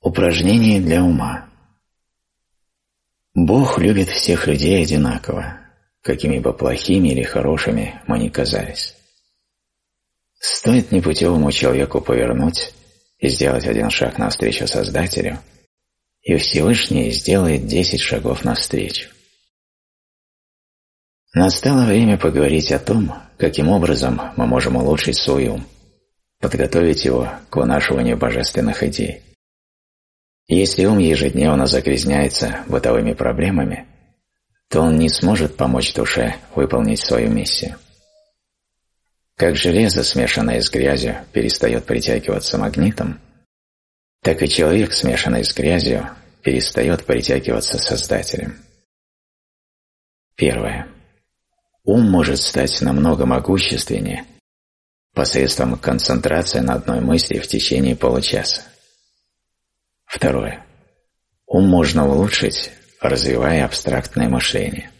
упражнение для ума. Бог любит всех людей одинаково, какими бы плохими или хорошими мы ни казались. Стоит непутевому человеку повернуть и сделать один шаг навстречу Создателю, и Всевышний сделает десять шагов навстречу. Настало время поговорить о том, каким образом мы можем улучшить свой ум, подготовить его к вынашиванию божественных идей. Если ум ежедневно загрязняется а бытовыми проблемами, то он не сможет помочь душе выполнить свою миссию. Как железо, смешанное с грязью, перестает притягиваться магнитом, так и человек, смешанный с грязью, перестает притягиваться Создателем. Первое. Ум может стать намного могущественнее посредством концентрации на одной мысли в течение получаса. Второе. Ум можно улучшить, развивая абстрактное мышление.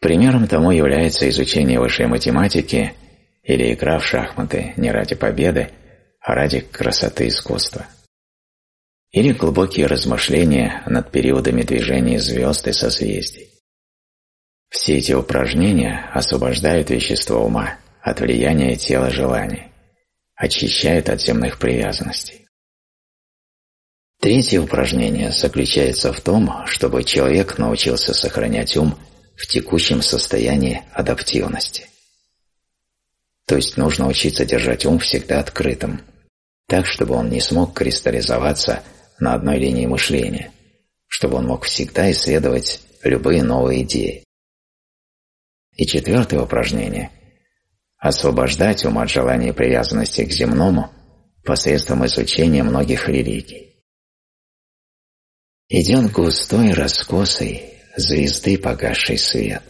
Примером тому является изучение высшей математики или игра в шахматы не ради победы, а ради красоты искусства. Или глубокие размышления над периодами движения звезд и созвездий. Все эти упражнения освобождают вещество ума от влияния тела желаний, очищают от земных привязанностей. Третье упражнение заключается в том, чтобы человек научился сохранять ум в текущем состоянии адаптивности. То есть нужно учиться держать ум всегда открытым, так, чтобы он не смог кристаллизоваться на одной линии мышления, чтобы он мог всегда исследовать любые новые идеи. И четвертое упражнение – освобождать ум от желания привязанности к земному посредством изучения многих религий идет густой раскосой звезды погасший свет.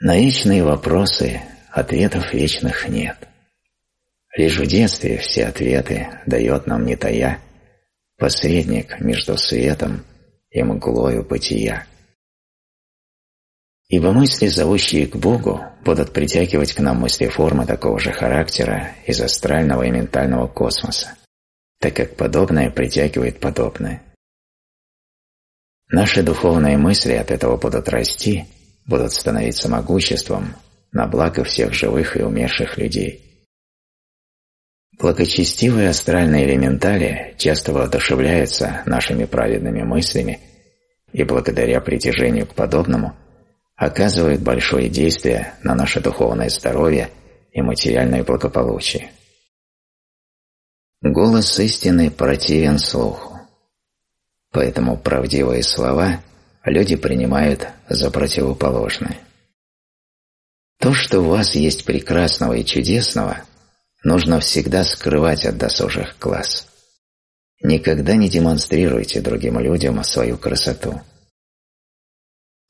На вечные вопросы ответов вечных нет. Лишь в детстве все ответы дает нам не тая, посредник между светом и мглою бытия. Ибо мысли, зовущие к Богу, будут притягивать к нам мысли формы такого же характера из астрального и ментального космоса, так как подобное притягивает подобное. Наши духовные мысли от этого будут расти, будут становиться могуществом на благо всех живых и умерших людей. Благочестивые астральные элементали часто воодушевляются нашими праведными мыслями и благодаря притяжению к подобному оказывают большое действие на наше духовное здоровье и материальное благополучие. Голос истины противен слуху. Поэтому правдивые слова люди принимают за противоположные. То, что у вас есть прекрасного и чудесного, нужно всегда скрывать от досужих глаз. Никогда не демонстрируйте другим людям свою красоту.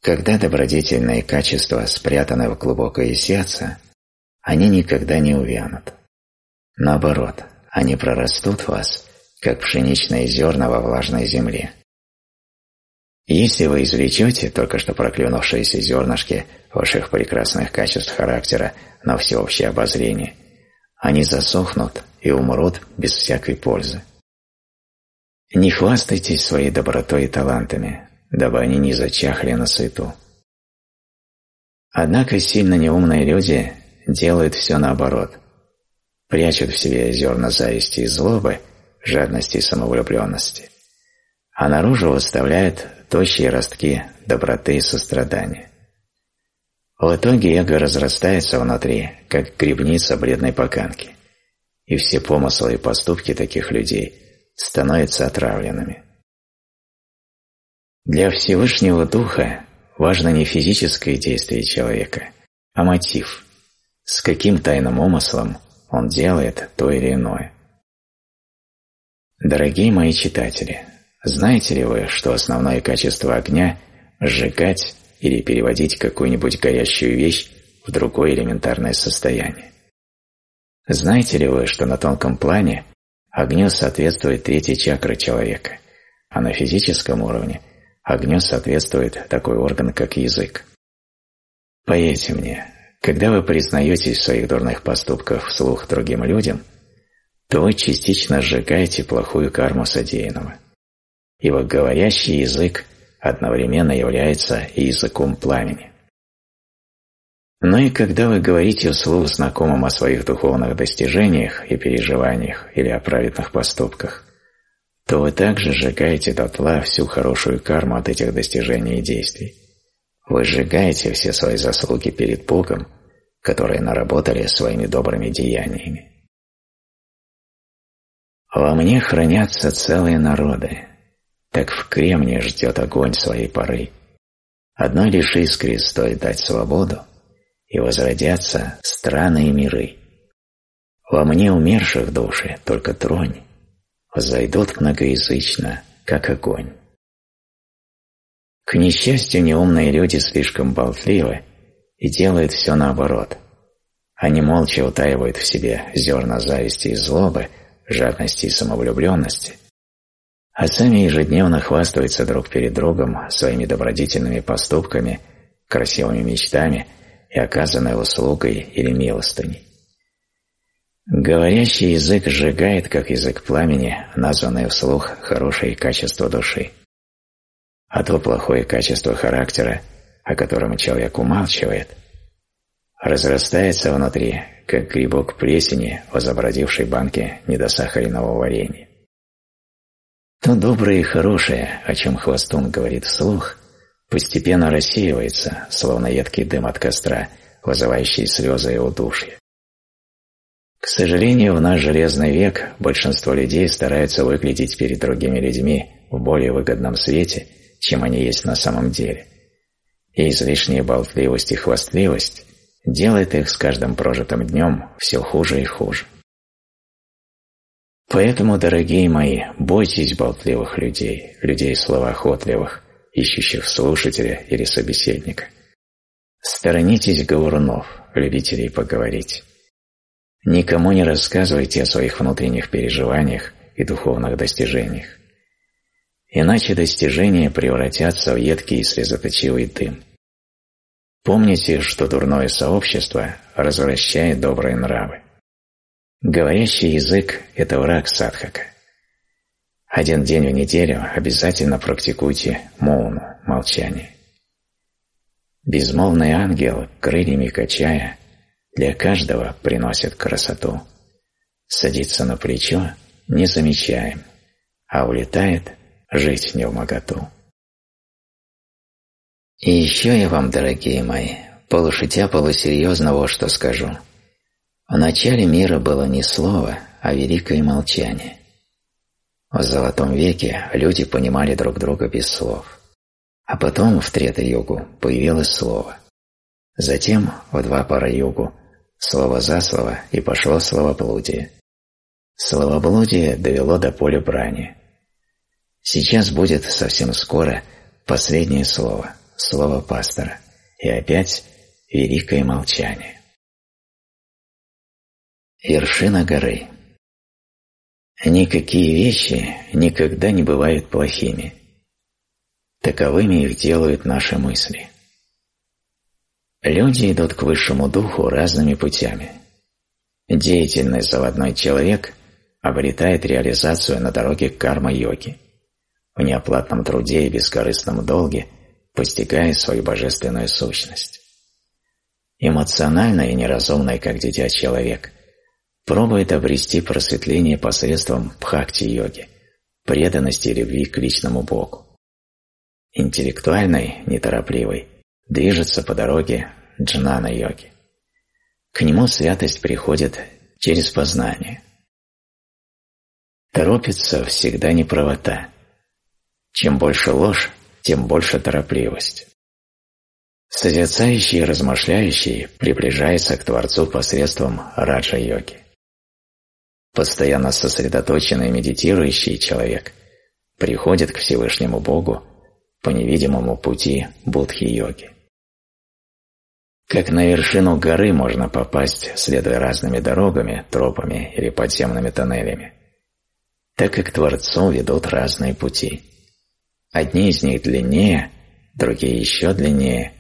Когда добродетельные качества спрятаны в глубокое сердце, они никогда не увянут. Наоборот, они прорастут в вас – как пшеничное зерна во влажной земле. Если вы извлечете только что проклюнувшиеся зернышки ваших прекрасных качеств характера на всеобщее обозрение, они засохнут и умрут без всякой пользы. Не хвастайтесь своей добротой и талантами, дабы они не зачахли на сыту. Однако сильно неумные люди делают все наоборот. Прячут в себе зерна зависти и злобы – жадности и самовлюбленности. А наружу выставляет тощие ростки доброты и сострадания. В итоге эго разрастается внутри, как грибница бледной поканки, и все помыслы и поступки таких людей становятся отравленными. Для Всевышнего Духа важно не физическое действие человека, а мотив, с каким тайным умыслом он делает то или иное. Дорогие мои читатели, знаете ли вы, что основное качество огня – сжигать или переводить какую-нибудь горящую вещь в другое элементарное состояние? Знаете ли вы, что на тонком плане огню соответствует третья чакра человека, а на физическом уровне огню соответствует такой орган, как язык? Поверьте мне, когда вы признаетесь в своих дурных поступках вслух другим людям – то вы частично сжигаете плохую карму содеянного. Его говорящий язык одновременно является языком пламени. Но и когда вы говорите вслух знакомым о своих духовных достижениях и переживаниях или о праведных поступках, то вы также сжигаете дотла всю хорошую карму от этих достижений и действий. Вы сжигаете все свои заслуги перед Богом, которые наработали своими добрыми деяниями. Во мне хранятся целые народы. Так в Кремне ждет огонь своей поры. Одной лишь искре стоит дать свободу, и возродятся страны и миры. Во мне умерших души только тронь, взойдут многоязычно, как огонь. К несчастью, неумные люди слишком болтливы и делают все наоборот. Они молча утаивают в себе зерна зависти и злобы – жадности и самовлюбленности, а сами ежедневно хвастаются друг перед другом своими добродетельными поступками, красивыми мечтами и оказанной услугой или милостыней. Говорящий язык сжигает, как язык пламени, названное вслух хорошее качество души. А то плохое качество характера, о котором человек умалчивает, разрастается внутри, как грибок плесени, возобразивший банки недосахаренного варенья. То доброе и хорошее, о чем Хвостун говорит вслух, постепенно рассеивается, словно едкий дым от костра, вызывающий слезы и удушье. К сожалению, в наш железный век большинство людей стараются выглядеть перед другими людьми в более выгодном свете, чем они есть на самом деле. И излишняя болтливость и хвастливость Делает их с каждым прожитым днем все хуже и хуже. Поэтому, дорогие мои, бойтесь болтливых людей, людей словоохотливых, ищущих слушателя или собеседника. Сторонитесь говорунов, любителей поговорить. Никому не рассказывайте о своих внутренних переживаниях и духовных достижениях. Иначе достижения превратятся в едкий и слезоточивый дым. Помните, что дурное сообщество развращает добрые нравы. Говорящий язык – это враг садхака. Один день в неделю обязательно практикуйте моуну – молчание. Безмолвный ангел, крыльями качая, для каждого приносит красоту. Садится на плечо, не замечаем, а улетает жить не в моготу. И еще я вам, дорогие мои, полушутя полусерьезно вот что скажу. В начале мира было не слово, а великое молчание. В Золотом веке люди понимали друг друга без слов. А потом в Трета-югу появилось слово. Затем в два пара югу слово за слово и пошло словоблудие. Словоблудие довело до поля брани. Сейчас будет совсем скоро последнее слово – слово пастора, и опять великое молчание. Вершина горы. Никакие вещи никогда не бывают плохими. Таковыми их делают наши мысли. Люди идут к высшему духу разными путями. Деятельный заводной человек обретает реализацию на дороге карма-йоги. В неоплатном труде и бескорыстном долге – постигая свою божественную сущность. Эмоционально и неразумный, как дитя человек, пробует обрести просветление посредством бхакти-йоги, преданности и любви к личному Богу. Интеллектуальный, неторопливый, движется по дороге джнана-йоги. К нему святость приходит через познание. Торопится всегда неправота. Чем больше ложь, тем больше торопливость. Созерцающий и размышляющий приближается к Творцу посредством раджа-йоги. Постоянно сосредоточенный медитирующий человек приходит к Всевышнему Богу по невидимому пути будхи-йоги. Как на вершину горы можно попасть, следуя разными дорогами, тропами или подземными тоннелями, так и к Творцу ведут разные пути – Одни из них длиннее, другие еще длиннее.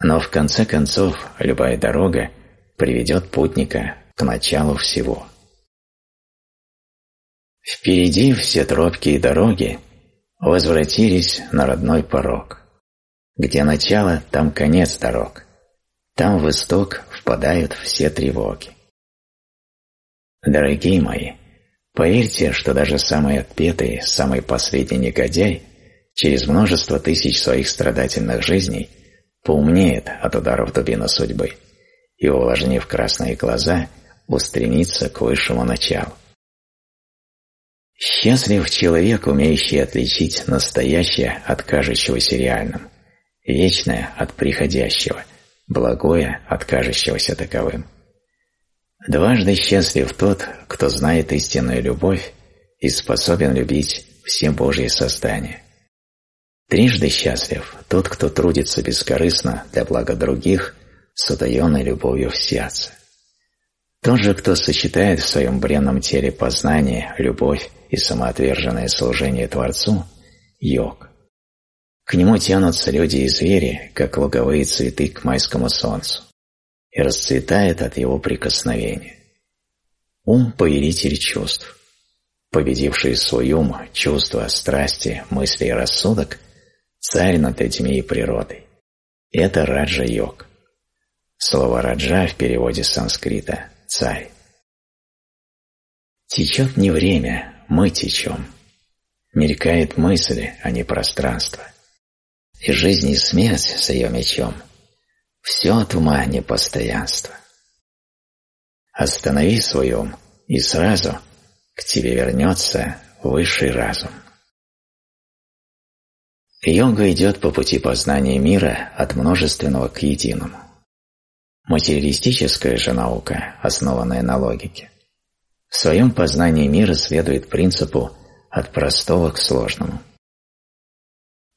Но в конце концов любая дорога приведет путника к началу всего. Впереди все тропки и дороги возвратились на родной порог. Где начало, там конец дорог. Там в исток впадают все тревоги. Дорогие мои, поверьте, что даже самый отпетый, самый последний негодяй Через множество тысяч своих страдательных жизней поумнеет от ударов дубины судьбы и, увлажнив красные глаза, устремится к высшему началу. Счастлив человек, умеющий отличить настоящее от кажущегося реальным, вечное от приходящего, благое от кажущегося таковым. Дважды счастлив тот, кто знает истинную любовь и способен любить все Божьи создания. Трижды счастлив тот, кто трудится бескорыстно для блага других с утаенной любовью в сердце. Тот же, кто сочетает в своем бренном теле познание, любовь и самоотверженное служение Творцу – йог. К нему тянутся люди и звери, как луговые цветы к майскому солнцу, и расцветает от его прикосновения. Ум – повелитель чувств. Победивший свой ум, чувства, страсти, мысли и рассудок – царь над этими и природой. Это Раджа-йог. Слово «раджа» в переводе с санскрита «царь». Течет не время, мы течем. Мелькает мысли, а не пространство. И жизнь и смерть с ее мечом – все от ума непостоянство. Останови свой ум, и сразу к тебе вернется высший разум. Йога идет по пути познания мира от множественного к единому. Материалистическая же наука, основанная на логике, в своем познании мира следует принципу от простого к сложному.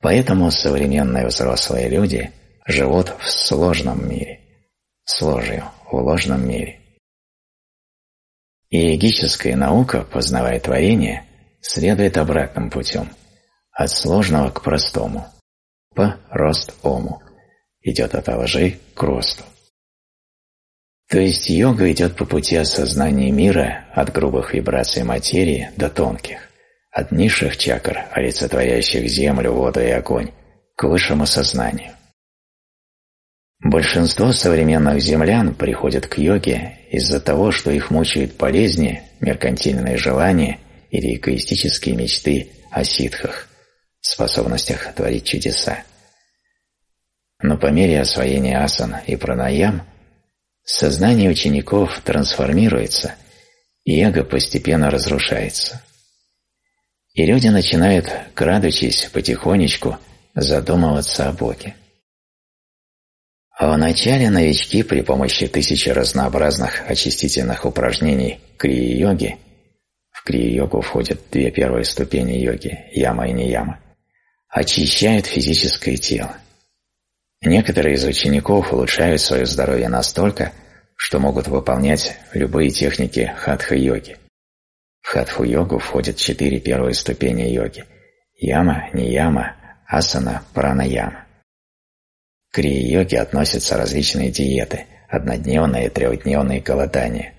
Поэтому современные взрослые люди живут в сложном мире, с ложью, в ложном мире. Иегическая наука, познавая творение, следует обратным путем – от сложного к простому. П – рост ому. Идет от алжи к росту. То есть йога идет по пути осознания мира от грубых вибраций материи до тонких, от низших чакр, олицетворяющих землю, воду и огонь, к высшему сознанию. Большинство современных землян приходят к йоге из-за того, что их мучают болезни, меркантильные желания или эгоистические мечты о ситхах способностях творить чудеса. Но по мере освоения асан и пранаям сознание учеников трансформируется, и эго постепенно разрушается. И люди начинают, крадучись потихонечку, задумываться о Боге. А вначале новички при помощи тысячи разнообразных очистительных упражнений крии-йоги – в крии-йогу входят две первые ступени йоги – яма и не яма. – очищает физическое тело. Некоторые из учеников улучшают свое здоровье настолько, что могут выполнять любые техники хатха-йоги. В хатху-йогу входят четыре первые ступени йоги – яма, нияма, асана, пранаяма. К крия-йоге относятся различные диеты – однодневные и трехдневные голодания,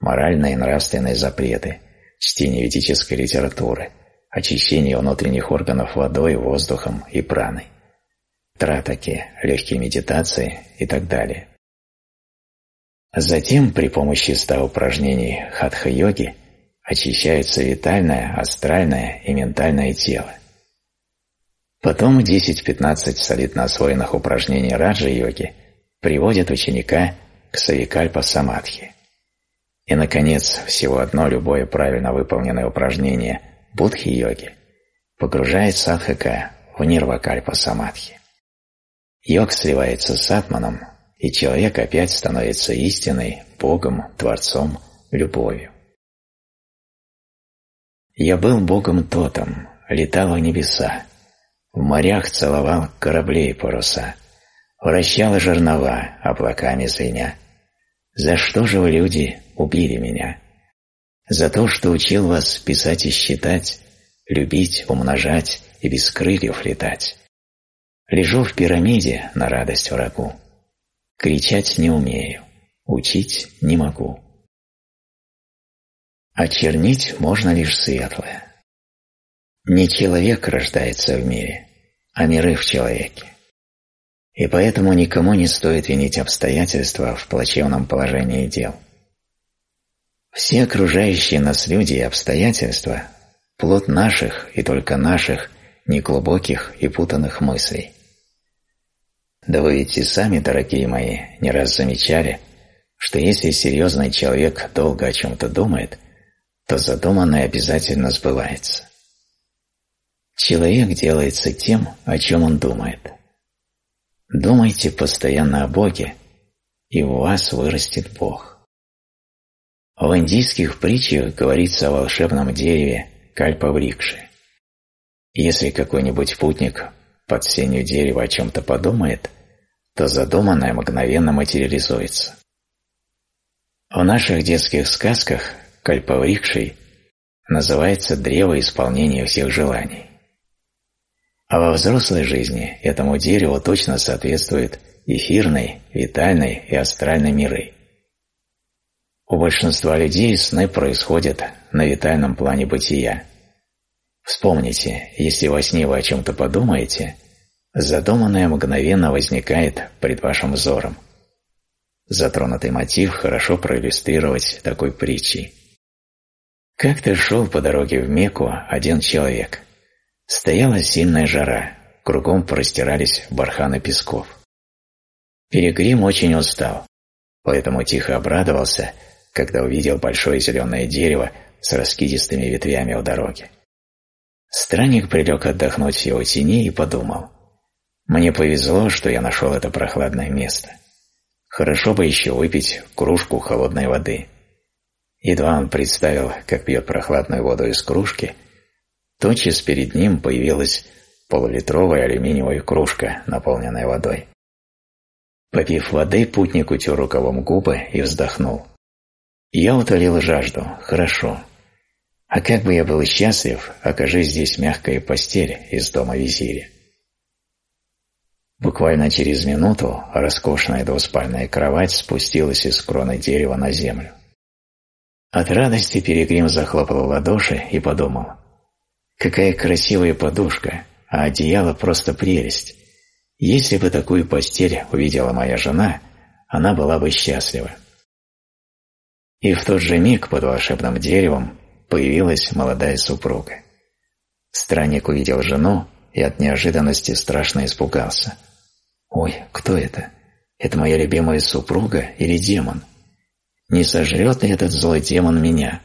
моральные и нравственные запреты, чтение ведической литературы – очищение внутренних органов водой, воздухом и праной, тратаки, легкие медитации и так далее. Затем при помощи ста упражнений хатха-йоги очищается витальное, астральное и ментальное тело. Потом 10-15 солидно освоенных упражнений раджа-йоги приводят ученика к савикальпа-самадхи. И, наконец, всего одно любое правильно выполненное упражнение – будхи йоги погружает садхака в нирвакальпа самадхи. Йог сливается с атманом, и человек опять становится истиной, Богом, Творцом, любовью. Я был Богом Тотом, летал в небеса, в морях целовал корабли и паруса, вращал жернова облаками звеня. За что же вы, люди, убили меня? за то, что учил вас писать и считать, любить, умножать и без крыльев летать. Лежу в пирамиде на радость врагу. Кричать не умею, учить не могу. Очернить можно лишь светлое. Не человек рождается в мире, а миры в человеке. И поэтому никому не стоит винить обстоятельства в плачевном положении дел. Все окружающие нас люди и обстоятельства – плод наших и только наших неглубоких и путанных мыслей. Да вы ведь и сами, дорогие мои, не раз замечали, что если серьезный человек долго о чем-то думает, то задуманное обязательно сбывается. Человек делается тем, о чем он думает. Думайте постоянно о Боге, и у вас вырастет Бог. В индийских притчах говорится о волшебном дереве Кальпаврикши. Если какой-нибудь путник под сенью дерева о чем-то подумает, то задуманное мгновенно материализуется. В наших детских сказках Кальпаврикшей называется древо исполнения всех желаний. А во взрослой жизни этому дереву точно соответствует эфирной, витальной и астральной миры – у большинства людей сны происходят на витальном плане бытия. Вспомните, если во сне вы о чем-то подумаете, задуманное мгновенно возникает пред вашим взором. Затронутый мотив хорошо проиллюстрировать такой притчей. Как-то шел по дороге в Мекку один человек. Стояла сильная жара, кругом простирались барханы песков. Перегрим очень устал, поэтому тихо обрадовался – когда увидел большое зеленое дерево с раскидистыми ветвями у дороги. Странник прилег отдохнуть в его тени и подумал. «Мне повезло, что я нашел это прохладное место. Хорошо бы еще выпить кружку холодной воды». Едва он представил, как пьет прохладную воду из кружки, тотчас перед ним появилась полулитровая алюминиевая кружка, наполненная водой. Попив воды, путник утер рукавом губы и вздохнул. Я утолил жажду. Хорошо. А как бы я был счастлив, окажись здесь мягкая постель из дома визиря. Буквально через минуту роскошная двуспальная кровать спустилась из кроны дерева на землю. От радости Перегрим захлопал ладоши и подумал. «Какая красивая подушка, а одеяло просто прелесть. Если бы такую постель увидела моя жена, она была бы счастлива». И в тот же миг под волшебным деревом появилась молодая супруга. Странник увидел жену и от неожиданности страшно испугался. «Ой, кто это? Это моя любимая супруга или демон? Не сожрет ли этот злой демон меня?»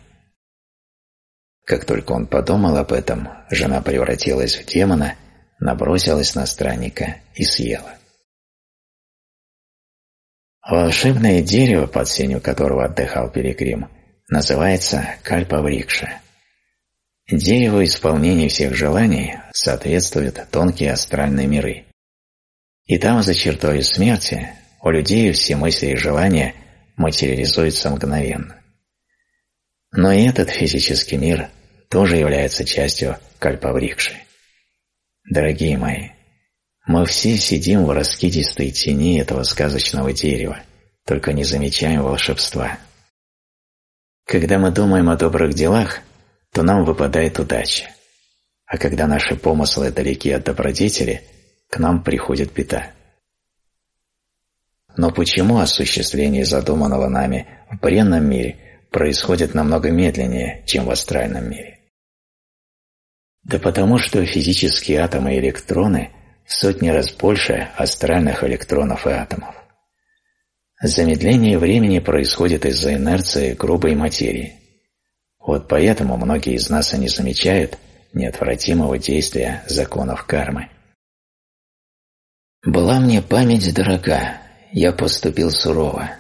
Как только он подумал об этом, жена превратилась в демона, набросилась на странника и съела. Волшебное дерево, под сенью которого отдыхал Пилигрим, называется кальпаврикша. Дереву исполнения всех желаний соответствуют тонкие астральные миры. И там, за чертой смерти, у людей все мысли и желания материализуются мгновенно. Но и этот физический мир тоже является частью кальпаврикши. Дорогие мои, мы все сидим в раскидистой тени этого сказочного дерева, только не замечаем волшебства. Когда мы думаем о добрых делах, то нам выпадает удача. А когда наши помыслы далеки от добродетели, к нам приходит беда. Но почему осуществление задуманного нами в бренном мире происходит намного медленнее, чем в астральном мире? Да потому что физические атомы и электроны – сотни раз больше астральных электронов и атомов. Замедление времени происходит из-за инерции грубой материи. Вот поэтому многие из нас и не замечают неотвратимого действия законов кармы. «Была мне память дорога, я поступил сурово.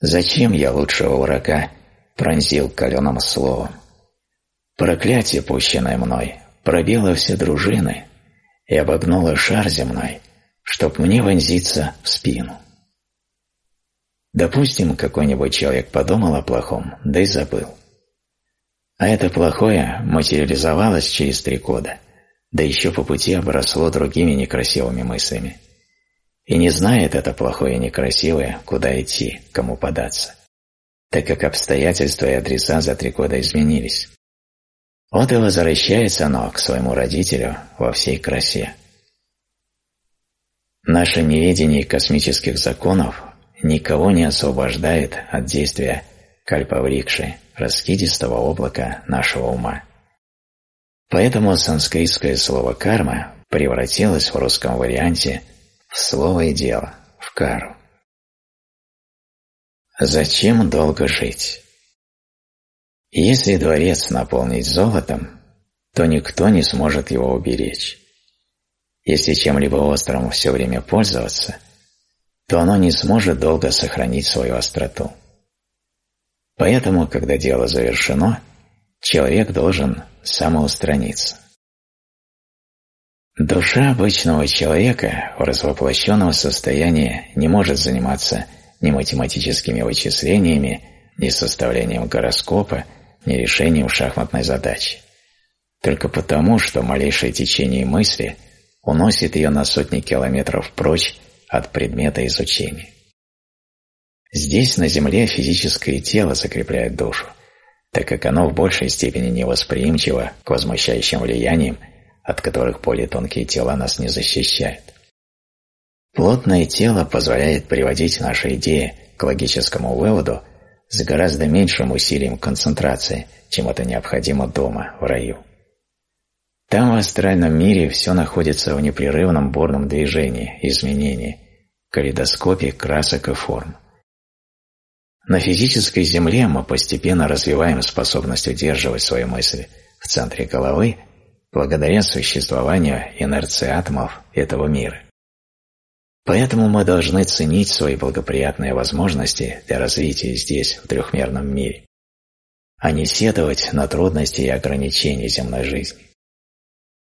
Зачем я лучшего врага пронзил каленым словом? Проклятие, пущенное мной, пробило все дружины, и обогнула шар земной, чтоб мне вонзиться в спину. Допустим, какой-нибудь человек подумал о плохом, да и забыл. А это плохое материализовалось через три года, да еще по пути обросло другими некрасивыми мыслями. И не знает это плохое и некрасивое, куда идти, кому податься, так как обстоятельства и адреса за три года изменились. Вот и возвращается оно к своему родителю во всей красе. Наше неведение космических законов никого не освобождает от действия кальповрикши раскидистого облака нашего ума. Поэтому санскритское слово «карма» превратилось в русском варианте в слово и дело, в кару. Зачем долго жить? Если дворец наполнить золотом, то никто не сможет его уберечь. Если чем-либо острым все время пользоваться, то оно не сможет долго сохранить свою остроту. Поэтому, когда дело завершено, человек должен самоустраниться. Душа обычного человека в развоплощенном состоянии не может заниматься ни математическими вычислениями, ни составлением гороскопа, не решений в шахматной задаче. Только потому, что малейшее течение мысли уносит ее на сотни километров прочь от предмета изучения. Здесь, на Земле, физическое тело закрепляет душу, так как оно в большей степени невосприимчиво к возмущающим влияниям, от которых более тонкие тела нас не защищают. Плотное тело позволяет приводить наши идеи к логическому выводу с гораздо меньшим усилием концентрации, чем это необходимо дома, в раю. Там, в астральном мире, все находится в непрерывном бурном движении, изменении, калейдоскопе красок и форм. На физической земле мы постепенно развиваем способность удерживать свои мысли в центре головы благодаря существованию инерции атомов этого мира. Поэтому мы должны ценить свои благоприятные возможности для развития здесь, в трехмерном мире, а не сетовать на трудности и ограничения земной жизни.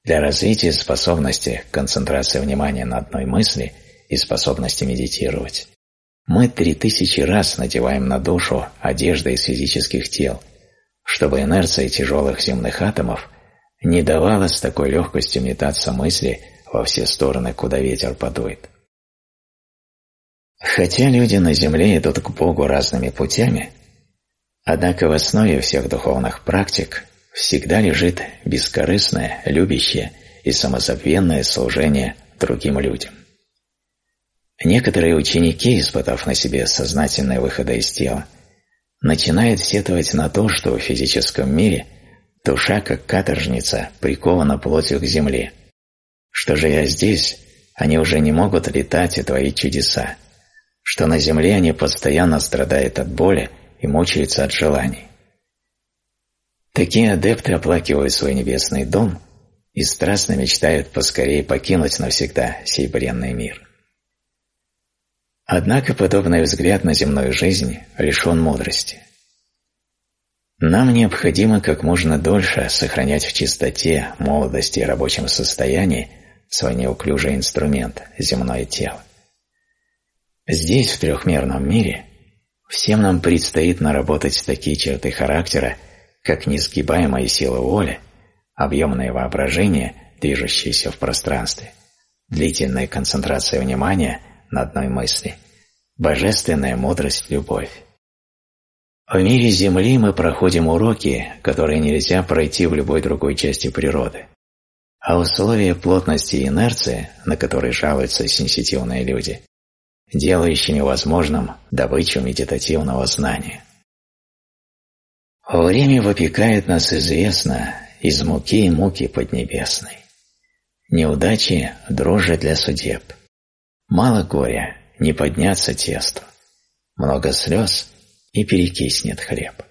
Для развития способности концентрации внимания на одной мысли и способности медитировать, мы три тысячи раз надеваем на душу одежды из физических тел, чтобы инерция тяжелых земных атомов не давала с такой легкостью метаться мысли во все стороны, куда ветер подует. Хотя люди на Земле идут к Богу разными путями, однако в основе всех духовных практик всегда лежит бескорыстное, любящее и самозабвенное служение другим людям. Некоторые ученики, испытав на себе сознательное выхода из тела, начинают сетовать на то, что в физическом мире душа, как каторжница, прикована плотью к земле. Что же я здесь, они уже не могут летать и творить чудеса, что на Земле они постоянно страдают от боли и мучаются от желаний. Такие адепты оплакивают свой небесный дом и страстно мечтают поскорее покинуть навсегда сей бренный мир. Однако подобный взгляд на земную жизнь лишен мудрости. Нам необходимо как можно дольше сохранять в чистоте, молодости и рабочем состоянии свой неуклюжий инструмент – земное тело. Здесь, в трехмерном мире, всем нам предстоит наработать такие черты характера, как несгибаемая сила воли, объемное воображение, движущееся в пространстве, длительная концентрация внимания на одной мысли, божественная мудрость, любовь. В мире Земли мы проходим уроки, которые нельзя пройти в любой другой части природы. А условия плотности и инерции, на которые жалуются сенситивные люди, делающий невозможным добычу медитативного знания. Время выпекает нас известно из муки и муки поднебесной. Неудачи – дрожжи для судеб. Мало горя – не подняться тесту. Много слез – и перекиснет хлеб.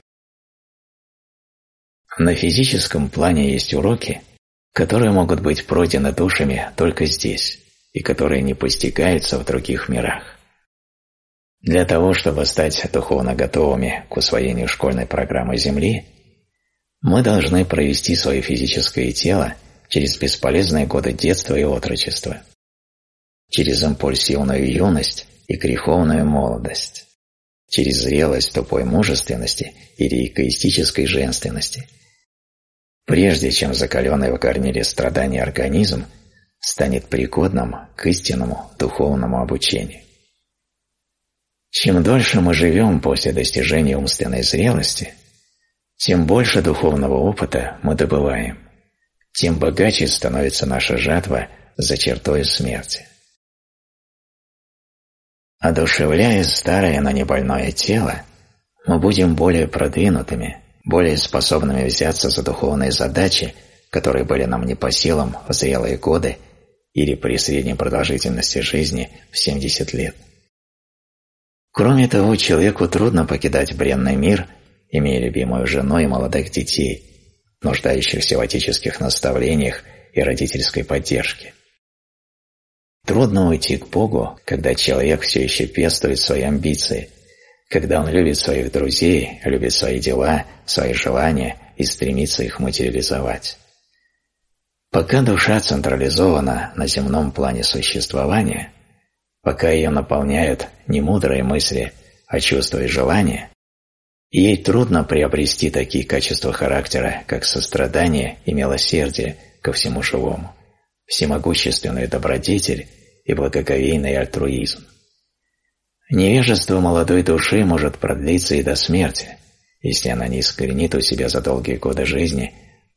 На физическом плане есть уроки, которые могут быть пройдены душами только здесь и которые не постигаются в других мирах. Для того, чтобы стать духовно готовыми к усвоению школьной программы Земли, мы должны провести свое физическое тело через бесполезные годы детства и отрочества, через импульсивную юность и греховную молодость, через зрелость тупой мужественности или эгоистической женственности, прежде чем закаленный в горниле страданий организм станет пригодным к истинному духовному обучению. Чем дольше мы живем после достижения умственной зрелости, тем больше духовного опыта мы добываем, тем богаче становится наша жатва за чертой смерти. Одушевляя старое, но не больное тело, мы будем более продвинутыми, более способными взяться за духовные задачи, которые были нам не по силам в зрелые годы или при средней продолжительности жизни в 70 лет. Кроме того, человеку трудно покидать бренный мир, имея любимую жену и молодых детей, нуждающихся в отеческих наставлениях и родительской поддержке. Трудно уйти к Богу, когда человек все еще пестует свои амбиции, когда он любит своих друзей, любит свои дела, свои желания и стремится их материализовать. Пока душа централизована на земном плане существования – Пока ее наполняют, не мудрые мысли, а чувства и желания, ей трудно приобрести такие качества характера, как сострадание и милосердие ко всему живому, всемогущественный добродетель и благоговейный альтруизм. Невежество молодой души может продлиться и до смерти, если она не искоренит у себя за долгие годы жизни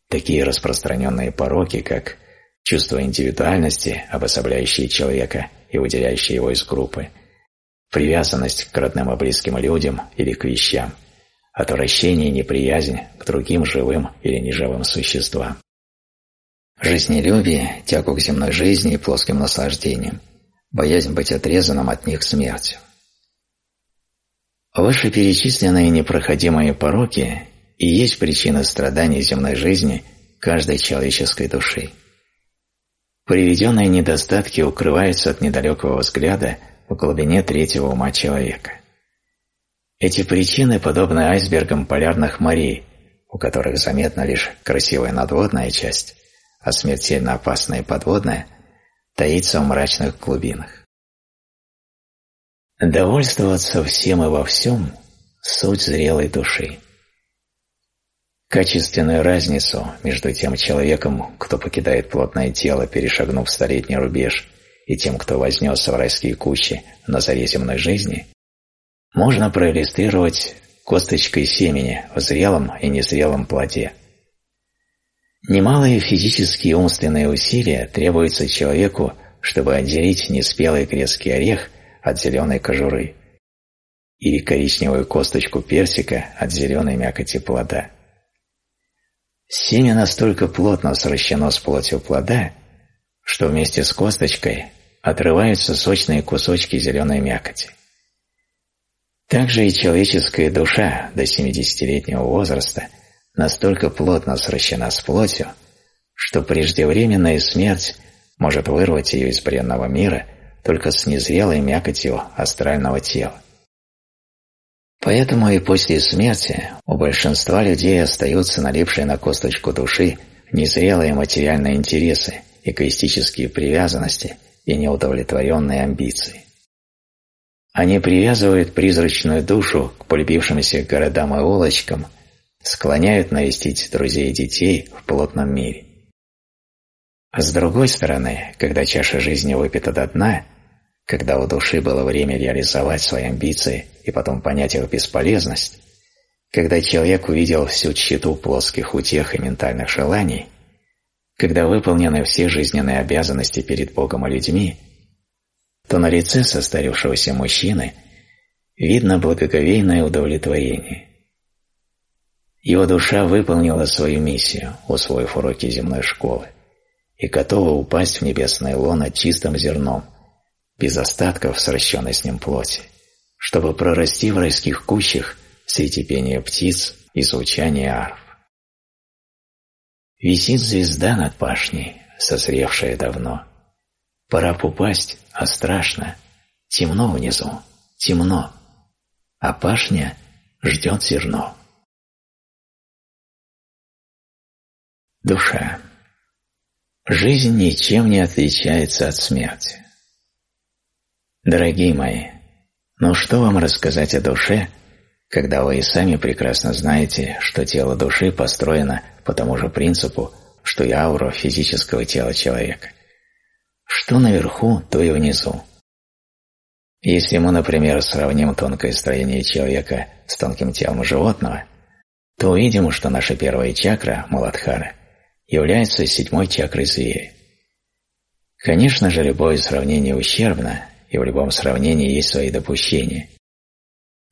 такие распространенные пороки, как Чувство индивидуальности, обособляющее человека и выделяющее его из группы, привязанность к родным и близким людям или к вещам, отвращение и неприязнь к другим живым или неживым существам. Жизнелюбие, тягу к земной жизни и плоским наслаждениям, боязнь быть отрезанным от них смертью. Вышеперечисленные непроходимые пороки и есть причина страданий земной жизни каждой человеческой души приведенные недостатки укрываются от недалекого взгляда в глубине третьего ума человека. Эти причины подобны айсбергам полярных морей, у которых заметна лишь красивая надводная часть, а смертельно опасная подводная таится в мрачных глубинах. Довольствоваться всем и во всем – суть зрелой души качественную разницу между тем человеком, кто покидает плотное тело, перешагнув столетний рубеж, и тем, кто вознесся в райские кущи на заре земной жизни, можно проиллюстрировать косточкой семени в зрелом и незрелом плоде. Немалые физические и умственные усилия требуются человеку, чтобы отделить неспелый грецкий орех от зеленой кожуры или коричневую косточку персика от зеленой мякоти плода. Семя настолько плотно сращено с плотью плода, что вместе с косточкой отрываются сочные кусочки зеленой мякоти. Также и человеческая душа до 70-летнего возраста настолько плотно сращена с плотью, что преждевременная смерть может вырвать ее из бренного мира только с незрелой мякотью астрального тела. Поэтому и после смерти у большинства людей остаются налипшие на косточку души незрелые материальные интересы, эгоистические привязанности и неудовлетворенные амбиции. Они привязывают призрачную душу к полюбившимся городам и улочкам, склоняют навестить друзей и детей в плотном мире. А с другой стороны, когда чаша жизни выпита до дна – когда у души было время реализовать свои амбиции и потом понять их бесполезность, когда человек увидел всю тщету плоских утех и ментальных желаний, когда выполнены все жизненные обязанности перед Богом и людьми, то на лице состарившегося мужчины видно благоговейное удовлетворение. Его душа выполнила свою миссию, усвоив уроки земной школы, и готова упасть в небесное лоно чистым зерном – без остатков сращенной с ним плоти, чтобы прорасти в райских кущах среди пения птиц и звучания арф. Висит звезда над пашней, созревшая давно. Пора попасть, а страшно. Темно внизу, темно. А пашня ждет зерно. Душа. Жизнь ничем не отличается от смерти. Дорогие мои, ну что вам рассказать о душе, когда вы и сами прекрасно знаете, что тело души построено по тому же принципу, что и аура физического тела человека? Что наверху, то и внизу. Если мы, например, сравним тонкое строение человека с тонким телом животного, то увидим, что наша первая чакра, Маладхара, является седьмой чакрой зверя. Конечно же, любое сравнение ущербно, и в любом сравнении есть свои допущения.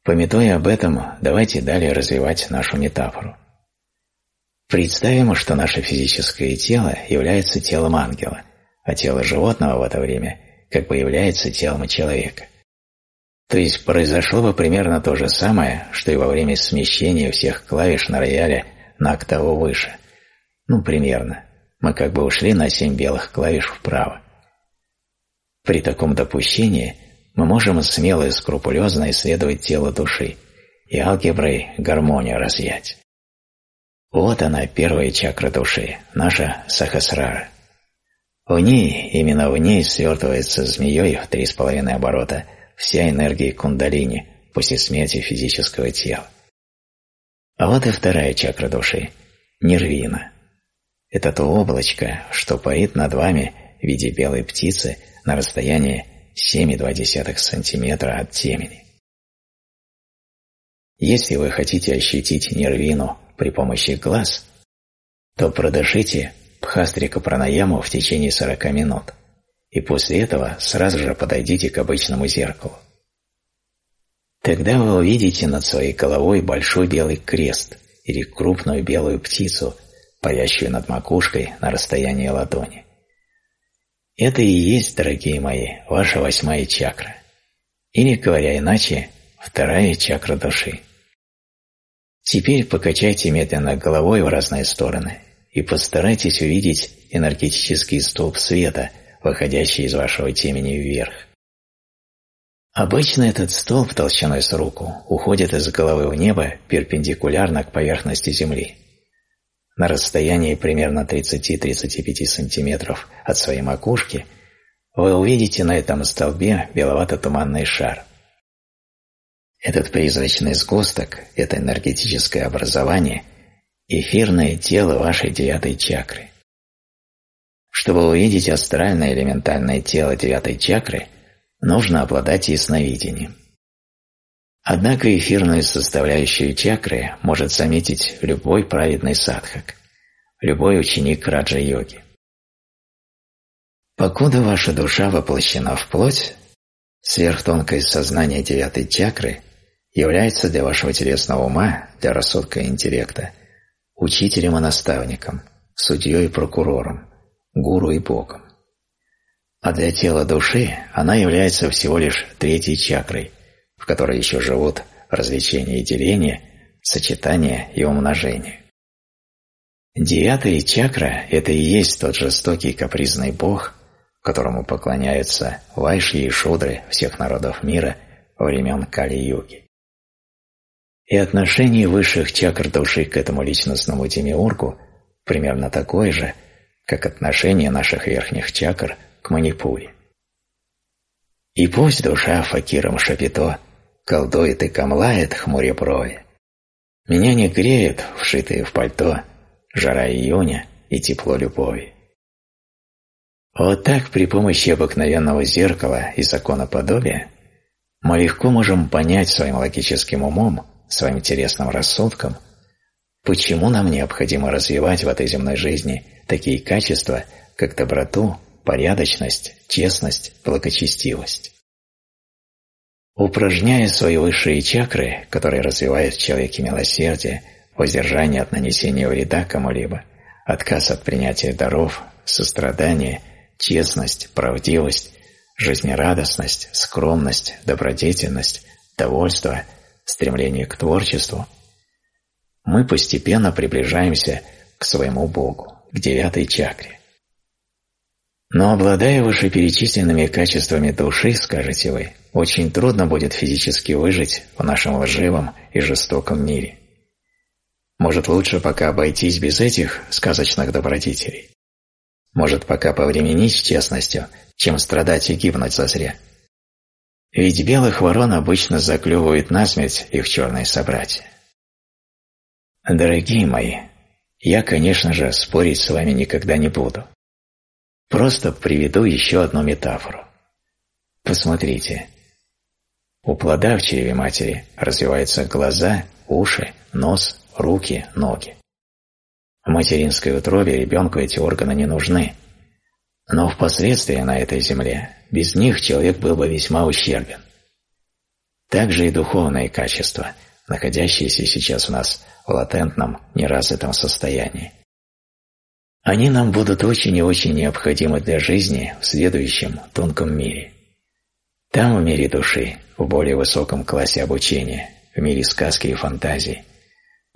Пометуя об этом, давайте далее развивать нашу метафору. Представим, что наше физическое тело является телом ангела, а тело животного в это время как бы является телом человека. То есть произошло бы примерно то же самое, что и во время смещения всех клавиш на рояле на октаву выше. Ну, примерно. Мы как бы ушли на семь белых клавиш вправо. При таком допущении мы можем смело и скрупулезно исследовать тело души и алгеброй гармонию разъять. Вот она, первая чакра души, наша сахасрара. В ней, именно в ней свертывается змеей в три с половиной оборота вся энергия кундалини после смерти физического тела. А вот и вторая чакра души – нервина. Это то облачко, что парит над вами – в виде белой птицы на расстоянии 7,2 сантиметра от темени. Если вы хотите ощутить нервину при помощи глаз, то продышите пхастрика пранаяму в течение 40 минут, и после этого сразу же подойдите к обычному зеркалу. Тогда вы увидите над своей головой большой белый крест или крупную белую птицу, парящую над макушкой на расстоянии ладони. Это и есть, дорогие мои, ваша восьмая чакра. Или, говоря иначе, вторая чакра души. Теперь покачайте медленно головой в разные стороны и постарайтесь увидеть энергетический столб света, выходящий из вашего темени вверх. Обычно этот столб толщиной с руку уходит из головы в небо перпендикулярно к поверхности Земли на расстоянии примерно 30-35 сантиметров от своей макушки, вы увидите на этом столбе беловато-туманный шар. Этот призрачный сгусток, это энергетическое образование, эфирное тело вашей девятой чакры. Чтобы увидеть астральное элементальное тело девятой чакры, нужно обладать ясновидением. Однако эфирную составляющую чакры может заметить любой праведный садхак, любой ученик раджа-йоги. Покуда ваша душа воплощена в плоть, сверхтонкое сознание девятой чакры является для вашего телесного ума, для рассудка и интеллекта, учителем и наставником, судьей и прокурором, гуру и богом. А для тела души она является всего лишь третьей чакрой – в которой еще живут развлечение и деление, сочетание и умножение. Девятая чакра – это и есть тот жестокий капризный бог, которому поклоняются вайши и шудры всех народов мира времен Кали-юги. И отношение высших чакр души к этому личностному демиургу примерно такое же, как отношение наших верхних чакр к Манипуле. И пусть душа факиром Шапито Колдует и камлает, хмуря брови. Меня не греет, вшитые в пальто, жара июня и тепло любови. Вот так при помощи обыкновенного зеркала и закона подобия мы легко можем понять своим логическим умом, своим интересным рассудком, почему нам необходимо развивать в этой земной жизни такие качества, как доброту, порядочность, честность, благочестивость. Упражняя свои высшие чакры, которые развивают в человеке милосердие, воздержание от нанесения вреда кому-либо, отказ от принятия даров, сострадание, честность, правдивость, жизнерадостность, скромность, добродетельность, довольство, стремление к творчеству, мы постепенно приближаемся к своему Богу, к девятой чакре. Но обладая вышеперечисленными качествами души, скажете вы, очень трудно будет физически выжить в нашем лживом и жестоком мире. Может, лучше пока обойтись без этих сказочных добродетелей? Может, пока повременить с честностью, чем страдать и гибнуть зазря? Ведь белых ворон обычно заклевывают насмерть их черные собратья. Дорогие мои, я, конечно же, спорить с вами никогда не буду. Просто приведу еще одну метафору. Посмотрите. У плода в чреве матери развиваются глаза, уши, нос, руки, ноги. В материнской утробе ребенку эти органы не нужны. Но впоследствии на этой земле без них человек был бы весьма ущербен. Также и духовные качества, находящиеся сейчас у нас в латентном, неразвитом состоянии – они нам будут очень и очень необходимы для жизни в следующем тонком мире. Там, в мире души, в более высоком классе обучения, в мире сказки и фантазии,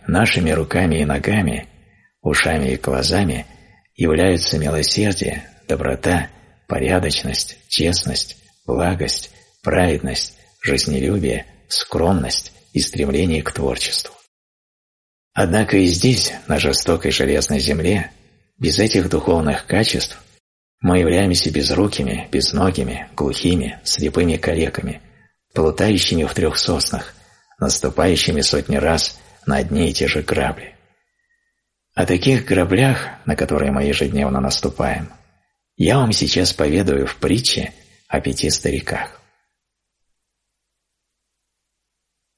нашими руками и ногами, ушами и глазами являются милосердие, доброта, порядочность, честность, благость, праведность, жизнелюбие, скромность и стремление к творчеству. Однако и здесь, на жестокой железной земле, без этих духовных качеств мы являемся безрукими, безногими, глухими, слепыми калеками, плутающими в трех соснах, наступающими сотни раз на одни и те же грабли. О таких граблях, на которые мы ежедневно наступаем, я вам сейчас поведаю в притче о пяти стариках.